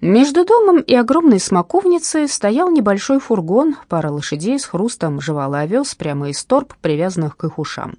Между домом и огромной смоковницей стоял небольшой фургон, пара лошадей с хрустом жевала овес прямо из торб, привязанных к их ушам.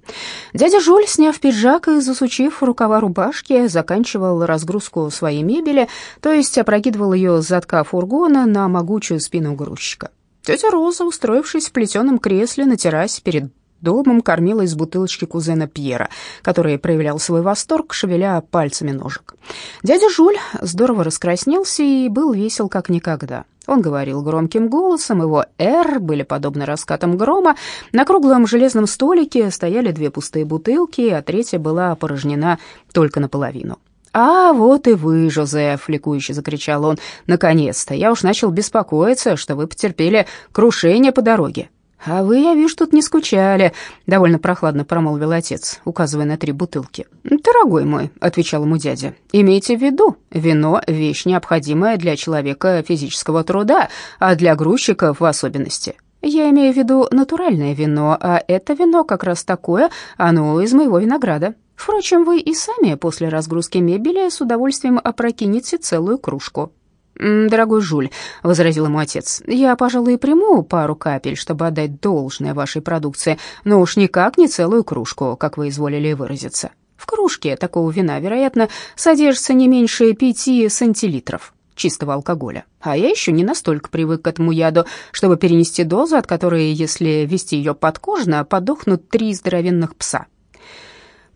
Дядя Жуль, сняв пиджак и засучив рукава рубашки, заканчивал разгрузку своей мебели, то есть опрокидывал ее с задка фургона на могучую спину грузчика. Тетя Роза, устроившись в плетеном кресле на террасе перед домом, кормила из бутылочки кузена Пьера, который проявлял свой восторг, шевеля пальцами ножек. Дядя Жуль здорово раскраснелся и был весел как никогда. Он говорил громким голосом, его «Р» были подобны раскатам грома. На круглом железном столике стояли две пустые бутылки, а третья была опорожнена только наполовину. «А вот и вы, Жозеф!» — ликующе закричал он. «Наконец-то! Я уж начал беспокоиться, что вы потерпели крушение по дороге. «А вы, я вижу, тут не скучали», — довольно прохладно промолвил отец, указывая на три бутылки. «Дорогой мой», — отвечал ему дядя, — «имейте в виду, вино — вещь необходимая для человека физического труда, а для грузчиков в особенности. Я имею в виду натуральное вино, а это вино как раз такое, оно из моего винограда. Впрочем, вы и сами после разгрузки мебели с удовольствием опрокинете целую кружку». «Дорогой Жуль», — возразил ему отец, — «я, пожалуй, приму пару капель, чтобы отдать должное вашей продукции, но уж никак не целую кружку, как вы изволили выразиться. В кружке такого вина, вероятно, содержится не меньше пяти сантилитров чистого алкоголя. А я еще не настолько привык к этому яду, чтобы перенести дозу, от которой, если ввести ее подкожно, подохнут три здоровенных пса».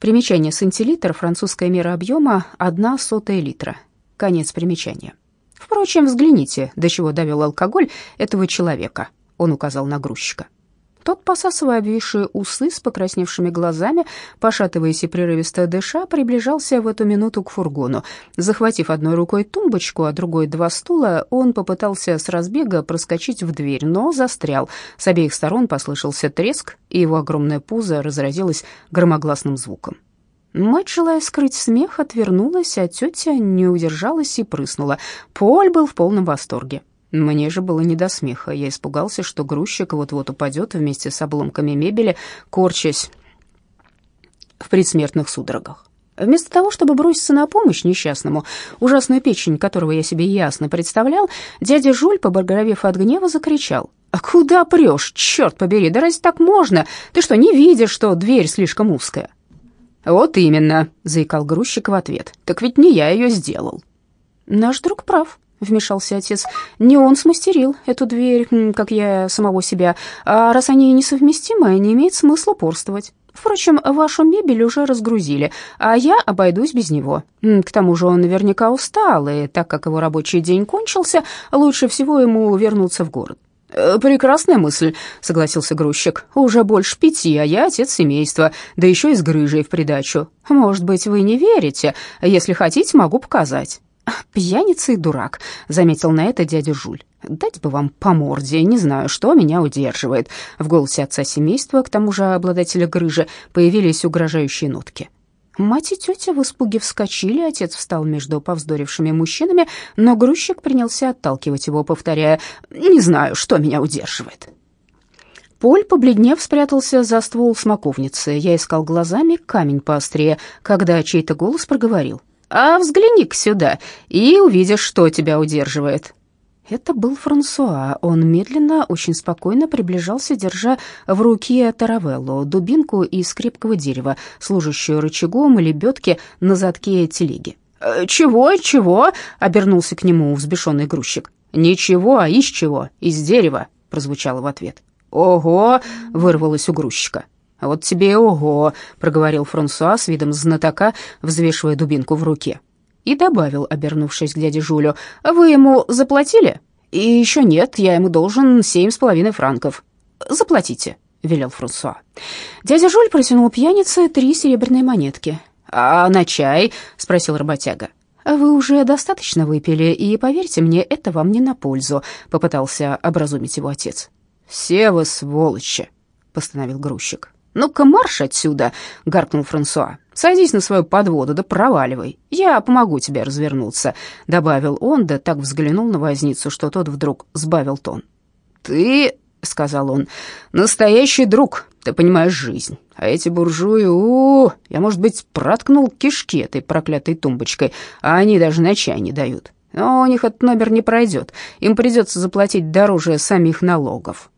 Примечание сантилитр, французская мера объема, одна сотая литра. Конец примечания. Впрочем, взгляните, до чего довел алкоголь этого человека. Он указал на грузчика. Тот, посасывая обвисшие усы с покрасневшими глазами, пошатываясь и прерывисто дыша, приближался в эту минуту к фургону. Захватив одной рукой тумбочку, а другой два стула, он попытался с разбега проскочить в дверь, но застрял. С обеих сторон послышался треск, и его огромное пузо разразилось громогласным звуком. Мать, желая скрыть смех, отвернулась, а тетя не удержалась и прыснула. Поль был в полном восторге. Мне же было не до смеха. Я испугался, что грузчик вот-вот упадет вместе с обломками мебели, корчась в предсмертных судорогах. Вместо того, чтобы броситься на помощь несчастному, ужасную печень которого я себе ясно представлял, дядя Жуль, побагровев от гнева, закричал. «А куда прешь, черт побери, да разве так можно? Ты что, не видишь, что дверь слишком узкая?» «Вот именно», — заикал грузчик в ответ. «Так ведь не я ее сделал». «Наш друг прав», — вмешался отец. «Не он смастерил эту дверь, как я самого себя. А раз они несовместимы, не имеет смысла упорствовать. Впрочем, вашу мебель уже разгрузили, а я обойдусь без него. К тому же он наверняка устал, и так как его рабочий день кончился, лучше всего ему вернуться в город. Э, «Прекрасная мысль», — согласился грузчик. «Уже больше пяти, а я отец семейства, да еще и с грыжей в придачу. Может быть, вы не верите? Если хотите, могу показать». «Пьяница и дурак», — заметил на это дядя Жуль. «Дать бы вам по морде, не знаю, что меня удерживает». В голосе отца семейства, к тому же обладателя грыжи, появились угрожающие нотки. Мать и тетя в испуге вскочили, отец встал между повздорившими мужчинами, но грузчик принялся отталкивать его, повторяя «Не знаю, что меня удерживает». Поль, побледнев, спрятался за ствол смоковницы. Я искал глазами камень поострее, когда чей-то голос проговорил. «А взгляни-ка сюда, и увидишь, что тебя удерживает». Это был Франсуа. Он медленно, очень спокойно приближался, держа в руке таравеллу, дубинку из крепкого дерева, служащую рычагом лебедки на задке телеги. «Э, «Чего, чего?» — обернулся к нему взбешенный грузчик. «Ничего, а из чего? Из дерева», — прозвучало в ответ. «Ого!» — вырвалось у грузчика. «Вот тебе и ого!» — проговорил Франсуа с видом знатока, взвешивая дубинку в руке и добавил, обернувшись к дяде Жулю, «Вы ему заплатили?» «И еще нет, я ему должен семь с половиной франков». «Заплатите», — велел Франсуа. Дядя Жуль протянул пьянице три серебряные монетки. «А на чай?» — спросил работяга. «Вы уже достаточно выпили, и, поверьте мне, это вам не на пользу», — попытался образумить его отец. «Все вы сволочи», — постановил грузчик. «Ну-ка марш отсюда!» — гаркнул Франсуа. «Садись на свою подводу, да проваливай. Я помогу тебе развернуться», — добавил он, да так взглянул на возницу, что тот вдруг сбавил тон. «Ты, — сказал он, — настоящий друг, ты понимаешь жизнь. А эти буржуи, у, -у, -у я, может быть, проткнул кишки этой проклятой тумбочкой, а они даже на чай не дают. Но у них этот номер не пройдет, им придется заплатить дороже самих налогов».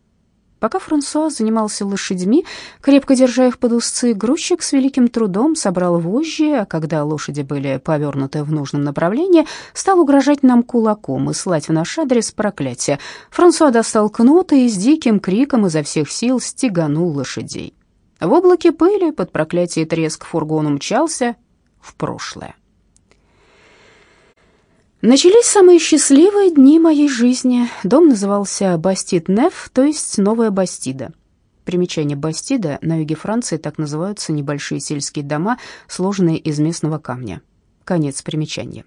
Пока Франсуа занимался лошадьми, крепко держа их под узцы, грузчик с великим трудом собрал вожжи, а когда лошади были повернуты в нужном направлении, стал угрожать нам кулаком и слать в наш адрес проклятие. Франсуа достал кнут и с диким криком изо всех сил стеганул лошадей. В облаке пыли под проклятие треск фургон умчался в прошлое. Начались самые счастливые дни моей жизни. Дом назывался Бастид-Неф, то есть Новая Бастида. Примечание Бастида на юге Франции так называются небольшие сельские дома, сложенные из местного камня. Конец примечания.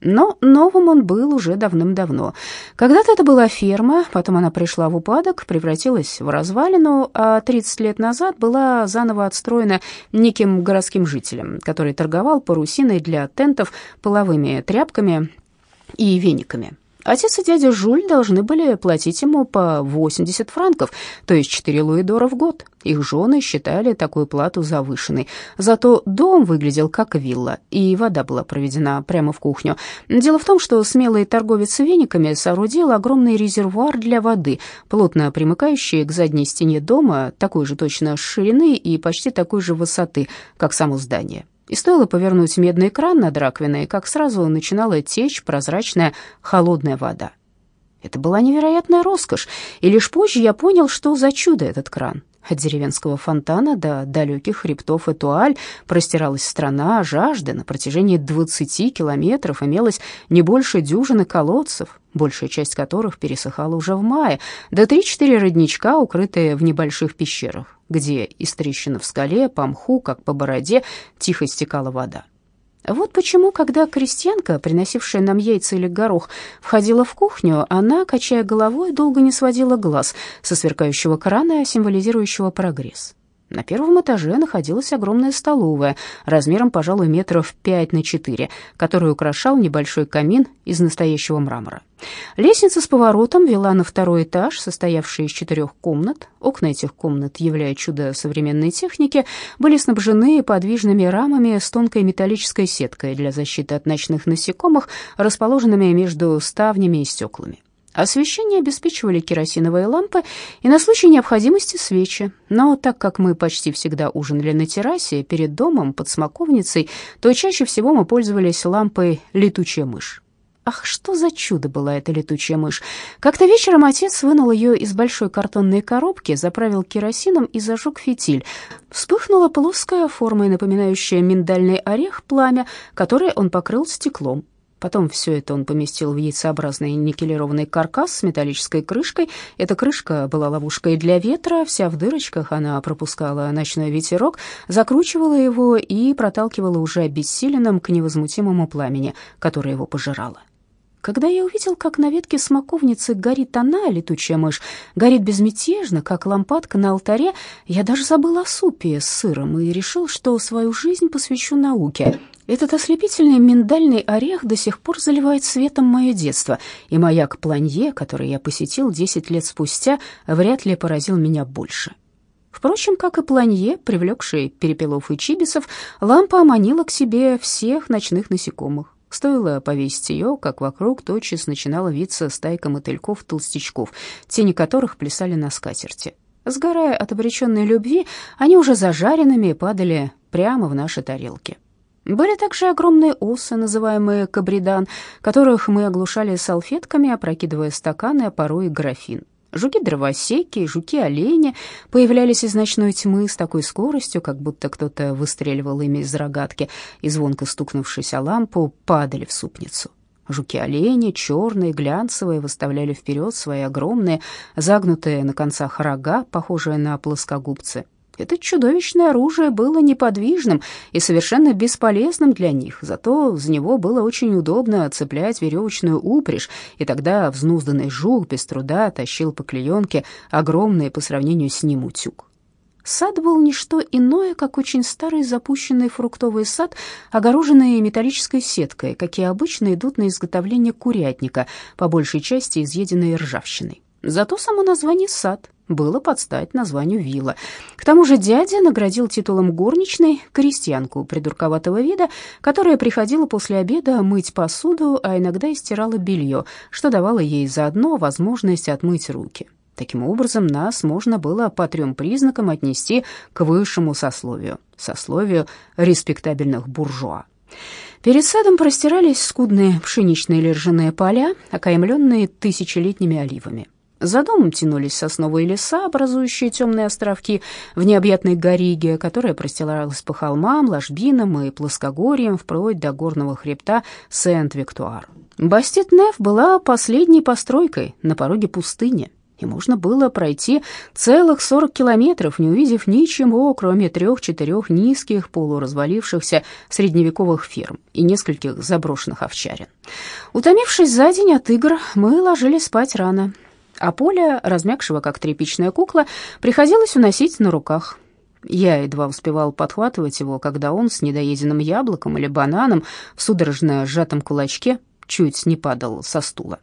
Но новым он был уже давным-давно. Когда-то это была ферма, потом она пришла в упадок, превратилась в развалину, а 30 лет назад была заново отстроена неким городским жителем, который торговал парусиной для тентов, половыми тряпками и вениками. Отец и дядя Жуль должны были платить ему по 80 франков, то есть 4 луидора в год. Их жены считали такую плату завышенной. Зато дом выглядел как вилла, и вода была проведена прямо в кухню. Дело в том, что смелый торговец вениками соорудил огромный резервуар для воды, плотно примыкающий к задней стене дома, такой же точно ширины и почти такой же высоты, как само здание и стоило повернуть медный кран над раковиной, как сразу начинала течь прозрачная холодная вода. Это была невероятная роскошь, и лишь позже я понял, что за чудо этот кран. От деревенского фонтана до далеких хребтов Этуаль простиралась страна жажды. На протяжении 20 километров имелось не больше дюжины колодцев, большая часть которых пересыхала уже в мае, до 3-4 родничка, укрытые в небольших пещерах, где из трещины в скале по мху, как по бороде, тихо стекала вода. Вот почему, когда крестьянка, приносившая нам яйца или горох, входила в кухню, она, качая головой, долго не сводила глаз со сверкающего крана, символизирующего прогресс. На первом этаже находилась огромная столовая, размером, пожалуй, метров пять на четыре, которую украшал небольшой камин из настоящего мрамора. Лестница с поворотом вела на второй этаж, состоявший из четырех комнат. Окна этих комнат, являя чудо современной техники, были снабжены подвижными рамами с тонкой металлической сеткой для защиты от ночных насекомых, расположенными между ставнями и стеклами. Освещение обеспечивали керосиновые лампы и на случай необходимости свечи. Но так как мы почти всегда ужинали на террасе перед домом под смоковницей, то чаще всего мы пользовались лампой «летучая мышь». Ах, что за чудо была эта летучая мышь! Как-то вечером отец вынул ее из большой картонной коробки, заправил керосином и зажег фитиль. Вспыхнула плоская, формой напоминающая миндальный орех, пламя, которое он покрыл стеклом. Потом все это он поместил в яйцеобразный никелированный каркас с металлической крышкой. Эта крышка была ловушкой для ветра, вся в дырочках, она пропускала ночной ветерок, закручивала его и проталкивала уже обессиленным к невозмутимому пламени, которое его пожирало. Когда я увидел, как на ветке смоковницы горит она, летучая мышь, горит безмятежно, как лампадка на алтаре, я даже забыл о супе с сыром и решил, что свою жизнь посвящу науке. Этот ослепительный миндальный орех до сих пор заливает светом мое детство, и маяк Планье, который я посетил 10 лет спустя, вряд ли поразил меня больше. Впрочем, как и Планье, привлекший перепелов и чибисов, лампа оманила к себе всех ночных насекомых. Стоило повесить ее, как вокруг тотчас начинала виться стайка мотыльков-толстячков, тени которых плясали на скатерти. Сгорая от обреченной любви, они уже зажаренными падали прямо в наши тарелки. Были также огромные осы, называемые кабридан, которых мы оглушали салфетками, опрокидывая стаканы, а порой и графин. Жуки-дровосеки, жуки-олени появлялись из ночной тьмы с такой скоростью, как будто кто-то выстреливал ими из рогатки, и, звонко стукнувшись о лампу, падали в супницу. Жуки-олени, черные, глянцевые, выставляли вперед свои огромные, загнутые на концах рога, похожие на плоскогубцы. Это чудовищное оружие было неподвижным и совершенно бесполезным для них, зато за него было очень удобно цеплять веревочную упряжь, и тогда взнузданный жук без труда тащил по клеенке огромный по сравнению с ним утюг. Сад был не что иное, как очень старый запущенный фруктовый сад, огороженный металлической сеткой, какие обычно идут на изготовление курятника, по большей части изъеденной ржавчиной. Зато само название «сад» было под стать названию вилла. К тому же дядя наградил титулом горничной крестьянку придурковатого вида, которая приходила после обеда мыть посуду, а иногда и стирала белье, что давало ей заодно возможность отмыть руки. Таким образом, нас можно было по трем признакам отнести к высшему сословию, сословию респектабельных буржуа. Перед садом простирались скудные пшеничные или ржаные поля, окаймленные тысячелетними оливами. За домом тянулись сосновые леса, образующие темные островки в необъятной гориге, которая простиралась по холмам, ложбинам и плоскогорьям вплоть до горного хребта Сент-Виктуар. Бастет-Неф была последней постройкой на пороге пустыни, и можно было пройти целых 40 километров, не увидев ничего, кроме трех-четырех низких полуразвалившихся средневековых ферм и нескольких заброшенных овчарин. Утомившись за день от игр, мы ложились спать рано — а Поля, размягшего как тряпичная кукла, приходилось уносить на руках. Я едва успевал подхватывать его, когда он с недоеденным яблоком или бананом в судорожно сжатом кулачке чуть не падал со стула.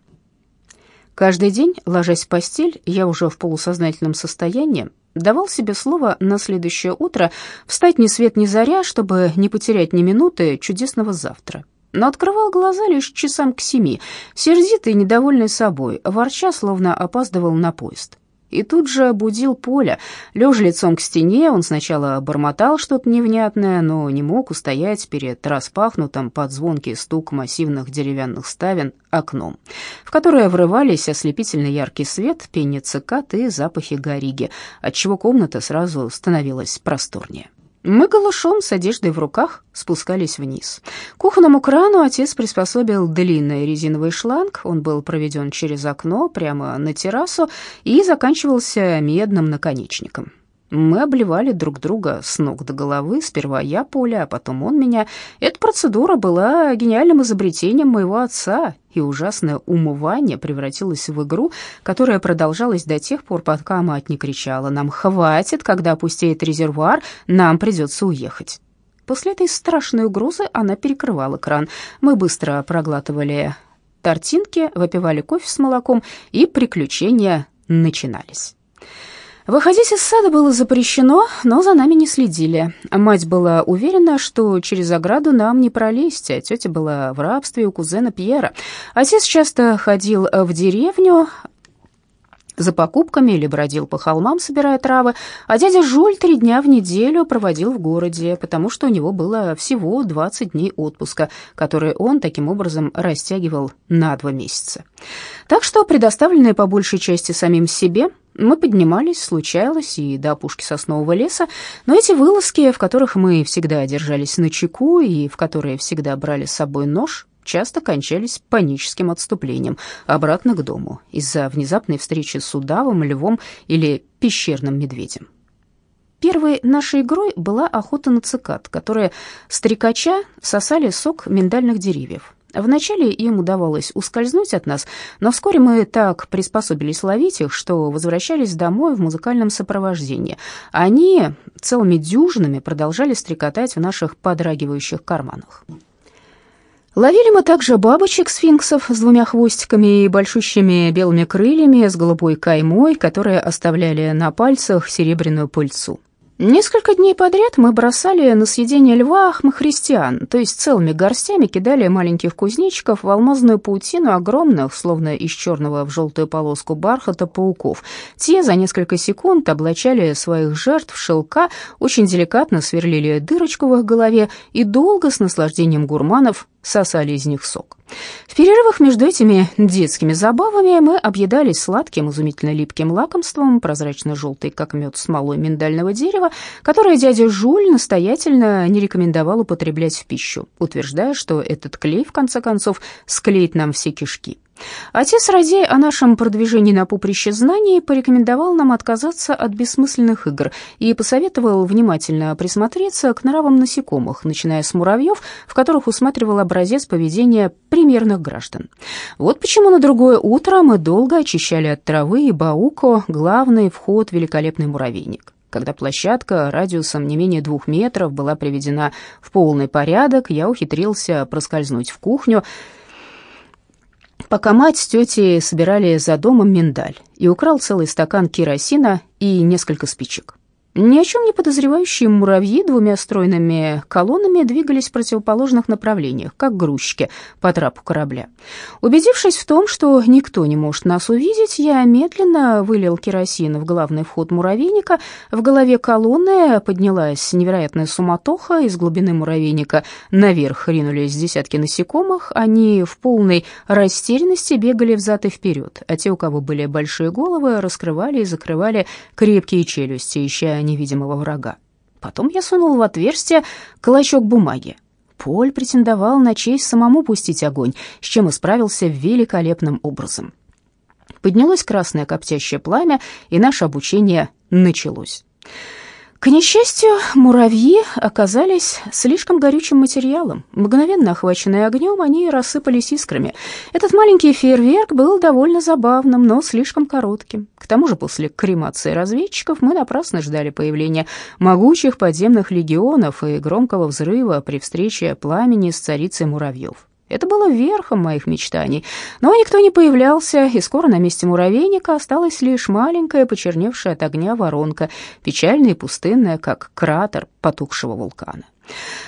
Каждый день, ложась в постель, я уже в полусознательном состоянии давал себе слово на следующее утро встать ни свет ни заря, чтобы не потерять ни минуты чудесного завтра но открывал глаза лишь часам к семи, сердитый и недовольный собой, ворча, словно опаздывал на поезд. И тут же будил Поля. Лежа лицом к стене, он сначала бормотал что-то невнятное, но не мог устоять перед распахнутым под звонкий стук массивных деревянных ставен окном, в которое врывались ослепительно яркий свет, пение цикад и запахи гориги, отчего комната сразу становилась просторнее. Мы голышом с одеждой в руках спускались вниз. К кухонному крану отец приспособил длинный резиновый шланг. Он был проведен через окно прямо на террасу и заканчивался медным наконечником. Мы обливали друг друга с ног до головы, сперва я Поля, а потом он меня. Эта процедура была гениальным изобретением моего отца, и ужасное умывание превратилось в игру, которая продолжалась до тех пор, пока мать не кричала «Нам хватит, когда опустеет резервуар, нам придется уехать». После этой страшной угрозы она перекрывала кран. Мы быстро проглатывали тортинки, выпивали кофе с молоком, и приключения начинались. Выходить из сада было запрещено, но за нами не следили. Мать была уверена, что через ограду нам не пролезть, а тетя была в рабстве у кузена Пьера. Отец часто ходил в деревню, за покупками или бродил по холмам, собирая травы, а дядя Жуль три дня в неделю проводил в городе, потому что у него было всего 20 дней отпуска, которые он таким образом растягивал на два месяца. Так что, предоставленные по большей части самим себе, мы поднимались, случалось, и до опушки соснового леса, но эти вылазки, в которых мы всегда держались на чеку и в которые всегда брали с собой нож, часто кончались паническим отступлением обратно к дому из-за внезапной встречи с удавом, львом или пещерным медведем. Первой нашей игрой была охота на цикад, которые стрекача сосали сок миндальных деревьев. Вначале им удавалось ускользнуть от нас, но вскоре мы так приспособились ловить их, что возвращались домой в музыкальном сопровождении. Они целыми дюжинами продолжали стрекотать в наших подрагивающих карманах. Ловили мы также бабочек-сфинксов с двумя хвостиками и большущими белыми крыльями с голубой каймой, которые оставляли на пальцах серебряную пыльцу. Несколько дней подряд мы бросали на съедение льва христиан, то есть целыми горстями кидали маленьких кузнечиков в алмазную паутину огромных, словно из черного в желтую полоску бархата, пауков. Те за несколько секунд облачали своих жертв в шелка, очень деликатно сверлили дырочку в их голове и долго с наслаждением гурманов сосали из них сок. В перерывах между этими детскими забавами мы объедались сладким, изумительно липким лакомством, прозрачно-желтой, как мед, смолой миндального дерева, которое дядя Жуль настоятельно не рекомендовал употреблять в пищу, утверждая, что этот клей, в конце концов, склеит нам все кишки. Отец, радея о нашем продвижении на поприще знаний, порекомендовал нам отказаться от бессмысленных игр и посоветовал внимательно присмотреться к нравам насекомых, начиная с муравьев, в которых усматривал образец поведения примерных граждан. Вот почему на другое утро мы долго очищали от травы и бауко главный вход в великолепный муравейник. Когда площадка радиусом не менее двух метров была приведена в полный порядок, я ухитрился проскользнуть в кухню, пока мать с тетей собирали за домом миндаль и украл целый стакан керосина и несколько спичек. Ни о чем не подозревающие муравьи двумя стройными колоннами двигались в противоположных направлениях, как грузчики по трапу корабля. Убедившись в том, что никто не может нас увидеть, я медленно вылил керосин в главный вход муравейника. В голове колонны поднялась невероятная суматоха. Из глубины муравейника наверх ринулись десятки насекомых. Они в полной растерянности бегали взад и вперед, а те, у кого были большие головы, раскрывали и закрывали крепкие челюсти, ища невидимого врага. Потом я сунул в отверстие клочок бумаги. Поль претендовал на честь самому пустить огонь, с чем и справился великолепным образом. Поднялось красное коптящее пламя, и наше обучение началось. К несчастью, муравьи оказались слишком горючим материалом. Мгновенно охваченные огнем, они рассыпались искрами. Этот маленький фейерверк был довольно забавным, но слишком коротким. К тому же после кремации разведчиков мы напрасно ждали появления могучих подземных легионов и громкого взрыва при встрече пламени с царицей муравьев. Это было верхом моих мечтаний, но никто не появлялся, и скоро на месте муравейника осталась лишь маленькая, почерневшая от огня воронка, печальная и пустынная, как кратер потухшего вулкана.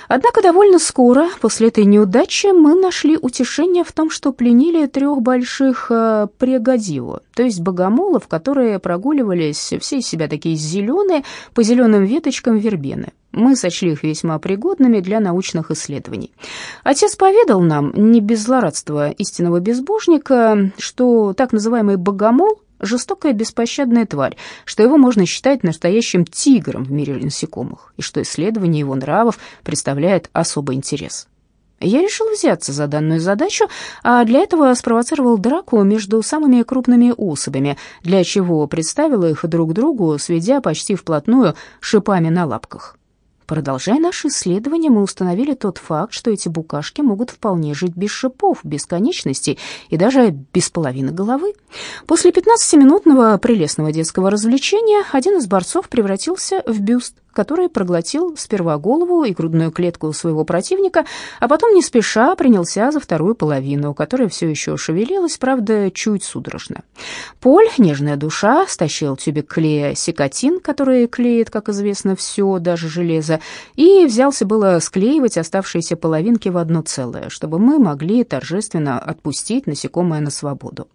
Однако довольно скоро после этой неудачи мы нашли утешение в том, что пленили трех больших э, прегодио, то есть богомолов, которые прогуливались все из себя такие зеленые, по зеленым веточкам вербены. Мы сочли их весьма пригодными для научных исследований. Отец поведал нам, не без злорадства истинного безбожника, что так называемый богомол жестокая беспощадная тварь, что его можно считать настоящим тигром в мире насекомых, и что исследование его нравов представляет особый интерес. Я решил взяться за данную задачу, а для этого спровоцировал драку между самыми крупными особями, для чего представил их друг другу, сведя почти вплотную шипами на лапках. Продолжая наши исследования, мы установили тот факт, что эти букашки могут вполне жить без шипов, без конечностей и даже без половины головы. После 15-минутного прелестного детского развлечения один из борцов превратился в бюст который проглотил сперва голову и грудную клетку своего противника, а потом не спеша принялся за вторую половину, которая все еще шевелилась, правда, чуть судорожно. Поль, нежная душа, стащил тюбик клея секатин, который клеит, как известно, все, даже железо, и взялся было склеивать оставшиеся половинки в одно целое, чтобы мы могли торжественно отпустить насекомое на свободу.